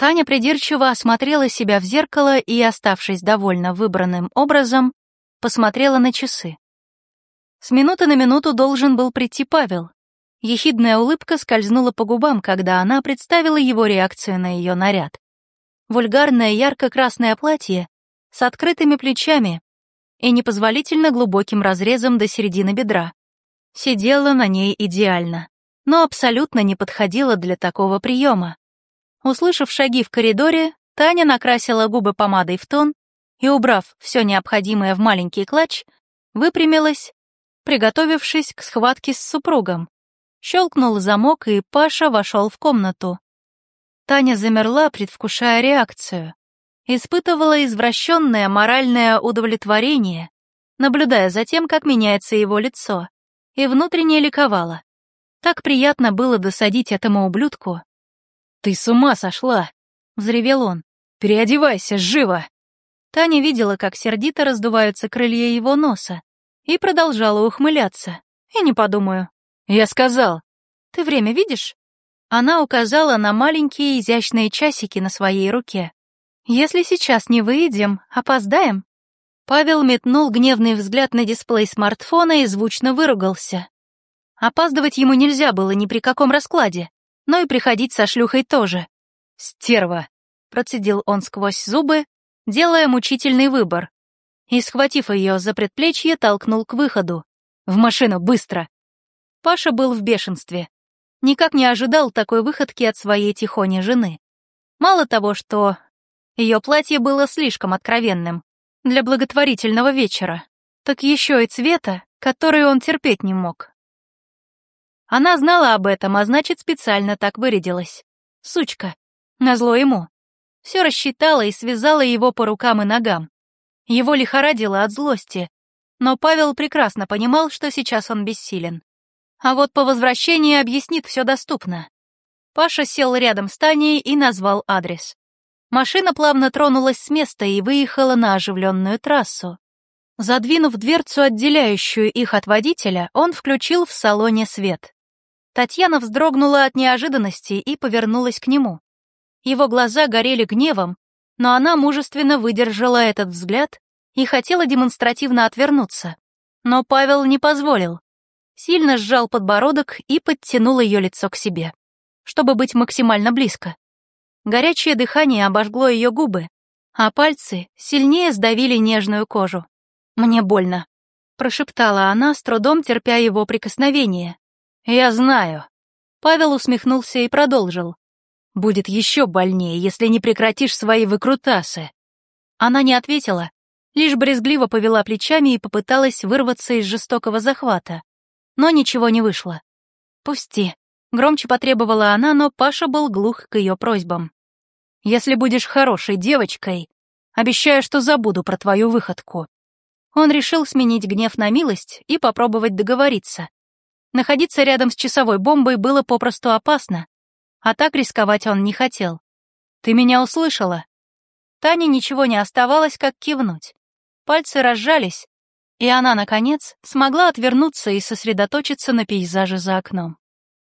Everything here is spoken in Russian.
Таня придирчиво осмотрела себя в зеркало и, оставшись довольно выбранным образом, посмотрела на часы. С минуты на минуту должен был прийти Павел. Ехидная улыбка скользнула по губам, когда она представила его реакцию на ее наряд. Вульгарное ярко-красное платье с открытыми плечами и непозволительно глубоким разрезом до середины бедра. Сидела на ней идеально, но абсолютно не подходила для такого приема. Услышав шаги в коридоре, Таня накрасила губы помадой в тон и, убрав все необходимое в маленький клатч, выпрямилась, приготовившись к схватке с супругом. Щелкнул замок, и Паша вошел в комнату. Таня замерла, предвкушая реакцию. Испытывала извращенное моральное удовлетворение, наблюдая за тем, как меняется его лицо, и внутренне ликовала. Так приятно было досадить этому ублюдку. «Ты с ума сошла!» — взревел он. «Переодевайся, живо!» Таня видела, как сердито раздуваются крылья его носа, и продолжала ухмыляться. И не подумаю, «Я сказал». «Ты время видишь?» Она указала на маленькие изящные часики на своей руке. «Если сейчас не выйдем, опоздаем». Павел метнул гневный взгляд на дисплей смартфона и звучно выругался. Опаздывать ему нельзя было ни при каком раскладе, но и приходить со шлюхой тоже. «Стерва!» — процедил он сквозь зубы, делая мучительный выбор. И, схватив ее за предплечье, толкнул к выходу. «В машину, быстро!» Паша был в бешенстве. Никак не ожидал такой выходки от своей тихони жены. Мало того, что ее платье было слишком откровенным для благотворительного вечера, так еще и цвета, который он терпеть не мог. Она знала об этом, а значит, специально так вырядилась. Сучка. Назло ему. Все рассчитала и связала его по рукам и ногам. Его лихорадило от злости, но Павел прекрасно понимал, что сейчас он бессилен. А вот по возвращении объяснит все доступно. Паша сел рядом с Таней и назвал адрес. Машина плавно тронулась с места и выехала на оживленную трассу. Задвинув дверцу, отделяющую их от водителя, он включил в салоне свет. Татьяна вздрогнула от неожиданности и повернулась к нему. Его глаза горели гневом, но она мужественно выдержала этот взгляд и хотела демонстративно отвернуться. Но Павел не позволил сильно сжал подбородок и подтянул ее лицо к себе, чтобы быть максимально близко. Горячее дыхание обожгло ее губы, а пальцы сильнее сдавили нежную кожу. «Мне больно», — прошептала она, с трудом терпя его прикосновение. «Я знаю». Павел усмехнулся и продолжил. «Будет еще больнее, если не прекратишь свои выкрутасы». Она не ответила, лишь брезгливо повела плечами и попыталась вырваться из жестокого захвата но ничего не вышло. «Пусти», — громче потребовала она, но Паша был глух к ее просьбам. «Если будешь хорошей девочкой, обещаю, что забуду про твою выходку». Он решил сменить гнев на милость и попробовать договориться. Находиться рядом с часовой бомбой было попросту опасно, а так рисковать он не хотел. «Ты меня услышала?» Тане ничего не оставалось, как кивнуть. Пальцы разжались, и она, наконец, смогла отвернуться и сосредоточиться на пейзаже за окном.